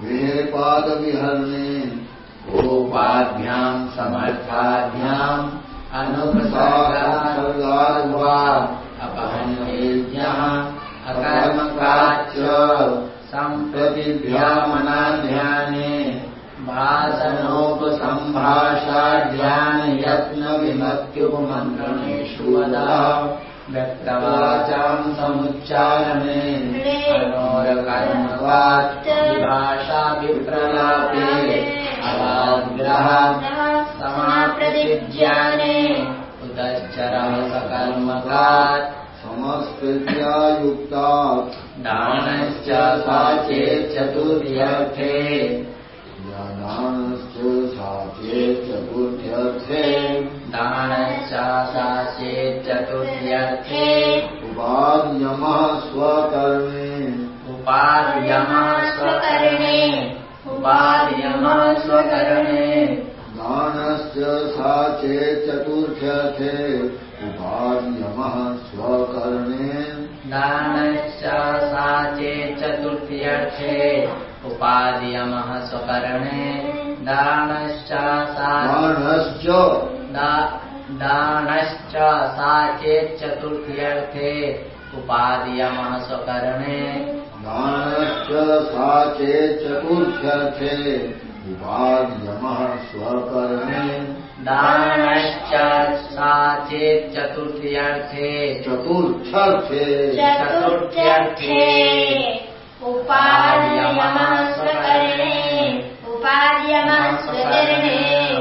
विहेपादविहरणे गोपाभ्याम् समर्थाभ्याम् अनुप्रसागार्वा अपहन्येज्ञः अकर्मकाच्च सम्प्रतिभ्यामनाध्याने। भासनोपसम्भाषाध्यानयत्नविमत्युपमन्त्रणेषु वदा व्यक्तवाचाम् समुच्चारणे अनोरकर्मवाच्च विभाषाभिप्रलापे अवाग्रहात् समाप्रतिज्ञाने उतश्चरः सकर्मकात् समस्कृत्यायुक्तात् दानश्च सा चेत् चतुर्यर्थे दानश्च सा चेत् चतुर्थ्यर्थे दानश्च सा चेत् चतुर्यर्थे उपाद्यमः स्वकर्मे उपार्यमः स्वकर्णे उपार्यमः स्वकर्णे दानश्च सा चेत् चतुर्थ्यर्थे उपाद्यमः स्वकर्णे दानश्च सा चेत् चतुर्थ्यर्थे उपाद्यमः स्वकर्णे दानश्च सा दानश्च दा- दानश्च सा चेत् चतुर्थ्यर्थे उपाद्यमः स्वकर्णे दानश्च सा चेत् चतुर्थ्यर्थे उपाद्यमः स्वकर्णे दानश्च सा चेत् चतुर्थ्यर्थे। चतुर्थ्यर्थे। चतुर्थ्यर्थे उपाद्यमः स्वकर्णे उपाद्यमः स्वकर्णे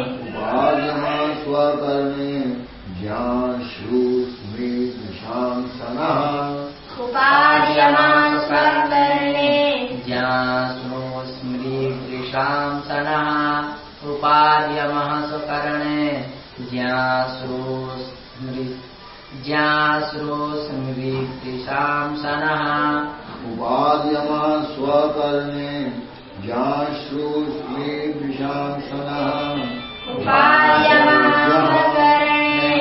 ज्ञासो स्मृदृशांसनः उपाद्यमः स्वकर्णे ज्ञाश्रु स्मृतिशांसनः उपाद्यमः स्वकर्णे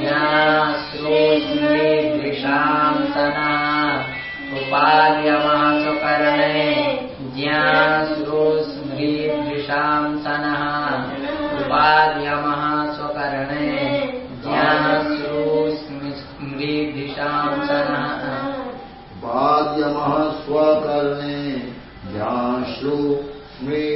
ज्ञासृष्टांसनः उपाद्यमः स्वकर्णे ज्ञासृस्मृदृशांसनः उपाद्यमः स्वकर्णे ज्ञासृस्मृदृशांसनः उपाद्यमः स्वकर्णे ज्ञाश्रु स्मृतिशांसनः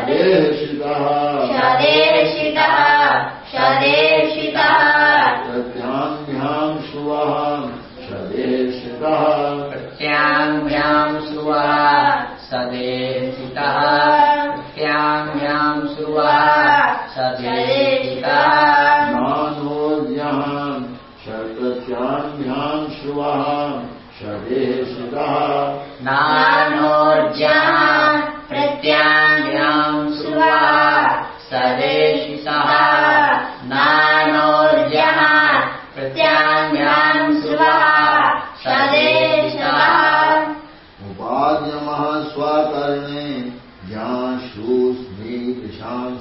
शदेशितः। शदेशितः शदेशितः। प्रत्याभ्याम् श्रुवः शदेशितः। प्रत्याभ्याम् श्रुवः सदेशितः प्रत्याङ्ग्याम् श्रुवः सदेशितः नानोज्ञाम् शतस्याभ्याम् श्रुवः षडेशितः नानोर्जः प्रत्याङ्ग्याम् नानोर्जः प्रत्याङ्ग्याम् श्रुवः सदेशितः उपाद्यमः स्वकर्णे ज्ञाश्रूस्मीदृशाम्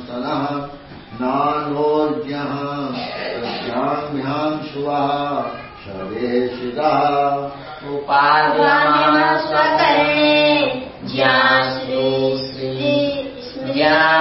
सनः नानोज्ञः प्रत्याभ्याम् श्रुवः षडेशितः उपाद्यमः स्वकर्णे ज्ञाश्रूश्री ज्ञाश्रूस्मृदिशाम्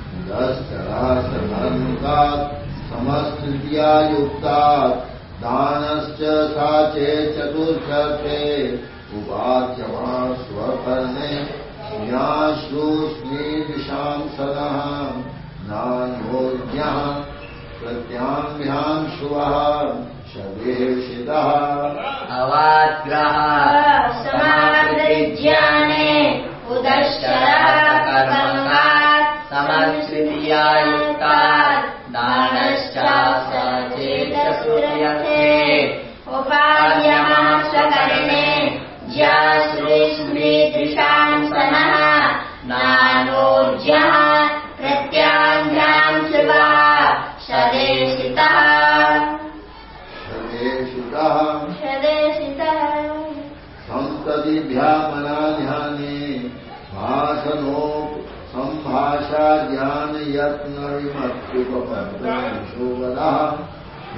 सधर्मिकात् समस्तृतीया युक्तात् दानश्च सा चेत् चतुर्थर्थे उपाद्यमा स्वकर्णे ज्ञाश्रूष्मीदृशाम् सदः नान्योज्ञः प्रत्याम्भ्याम् शुवः शवेशितः अवाग्रह। समाकृतिज्ञाने उदश्चरकर्मकात् समश्रित्या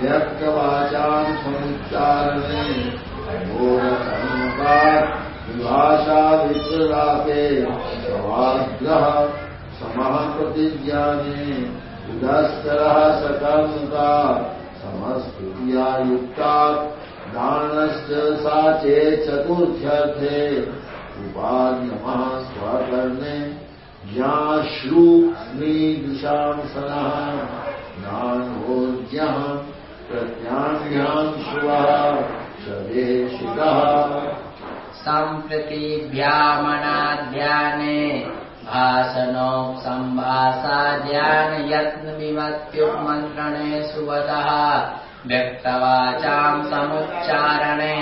व्यक्तवाचाम् समुच्चारणे। विभाषा विप्रलापे समाग्रह समः प्रतिज्ञाने उदस्तरः सकर्मकात् समस्तुतिया युक्तात् दानश्च सा चेत् चतुर्थ्यर्थे। उपाद्यमः स्वकर्णे। ज्ञाश्रू स्मीदृशाम् सनः नानोज्ञः प्रत्याङ्ग्याम् श्रुवः शवेशितः सम्प्रतिभ्यामणाध्याने भाषणोपसम्भाषाध्यानयत्नविमत्युमन्त्रणे सुवदः। व्यक्तवाचाम् समुच्चारणे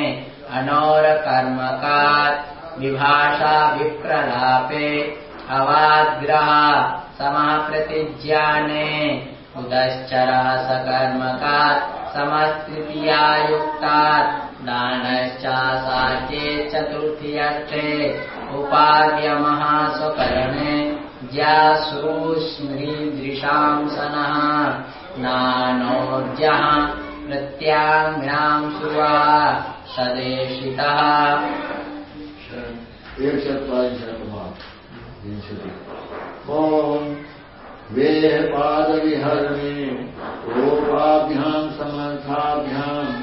अनोरकर्मकात् विभाषा विप्रलापे अवाग्रह समः प्रतिज्ञाने उदश्चरः सकर्मकात् समस्तृतीया युक्तात् दानश्च सा चेत् चतुर्थ्यर्थे उपाद्यमः स्वकर्णे ज्याश्रूस्मृदृशाम् सनः नानोर्जः प्रत्याङ्ग्राम् श्रुवा सदेशितः एकचत्वारिंशतमा वेहपादविहरणे रोपाभ्याम् समर्थाभ्याम्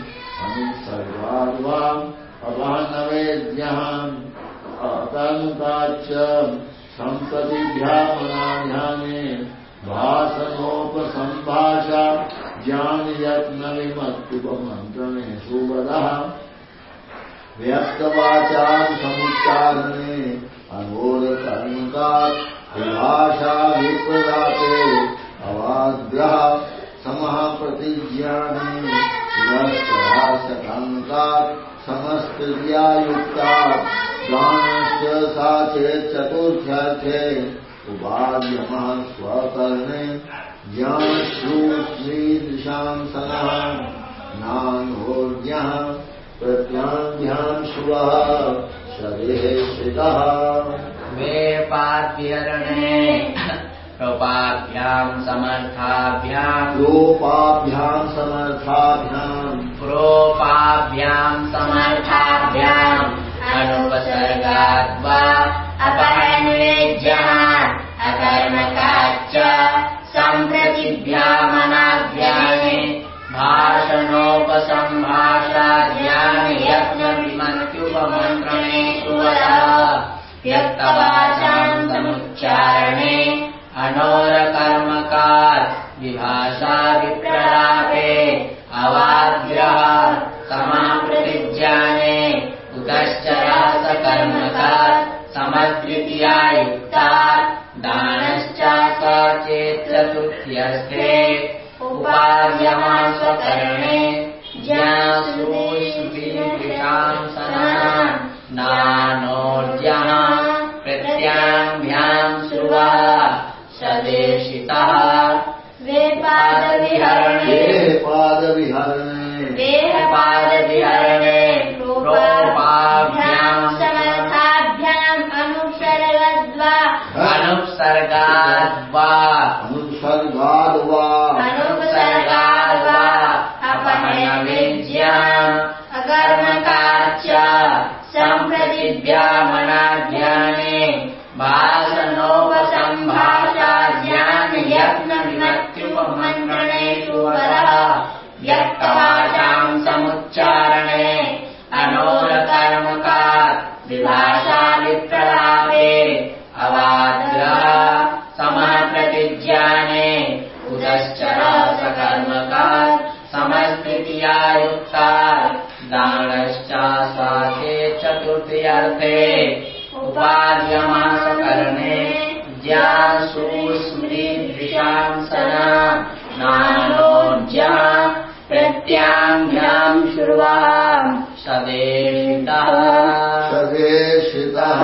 अनुसर्वाद्वाम् अभानवेद्याम् अतनुकाच्च सम्पतिभ्यामनाध्याने भाषणोपसम्भाषा ज्ञानयत्नविमत्युपमन्त्रणे सुवदः व्यक्तवाचाम् समुच्चारणे अनोरकर्मकात् विभाषा विप्रदाते अवाग्रह समः प्रतिज्ञाने समस्तक्रिया युक्तात् दानश्च सा चेत् चतुर्थ्यर्थे उपाद्यमः स्वकर्णे ज्ञाश्रूस्मीदृशाम् सनः नान्होर्ज्ञः प्रत्याभ्याम् शुवः शरेः श्रितः वेपाद्यरणे कृपाभ्याम् समर्थाभ्याम् रूपाभ्याम् समर्थाभ्याम् प्रोपाभ्याम् समर्थाभ्याम् अनुपसर्गाद्वा अपहन्वेज्यः अकर्मकाच्च सम्प्रतिभ्यामनाभ्यामे भाषणोपसम्भाषाद्यानि विप्रलापे अवाग्रह समाप्रतिज्ञाने उतश्चरा सकर्मकात् समद्वितीयायुक्तात् दानश्च स चेत् चतुर्थ्यस्ते उपार्यमा स्वकर्णे ज्ञासूश्रुतिभृशाम् सनः नानोर्जः प्रत्याङ्भ्याम् श्रुवः सदेशितः वेपादविहरणे ये पादविहरणे। वेहपादविहरणे रूपाभ्याम् समर्थाभ्याम् अनुसर्गद्वा अनुत्सर्गाद्वा अनुसर्गाद्वा समस्थितियायुक्तात् दानश्च स्वासे चतुर्थ्यर्थे उपाद्यमासकर्णे ज्यासूस्मृदृशाम् सना नानोज्या प्रत्याङ्घ्याम् श्रुवा सदेशितः सदेशितः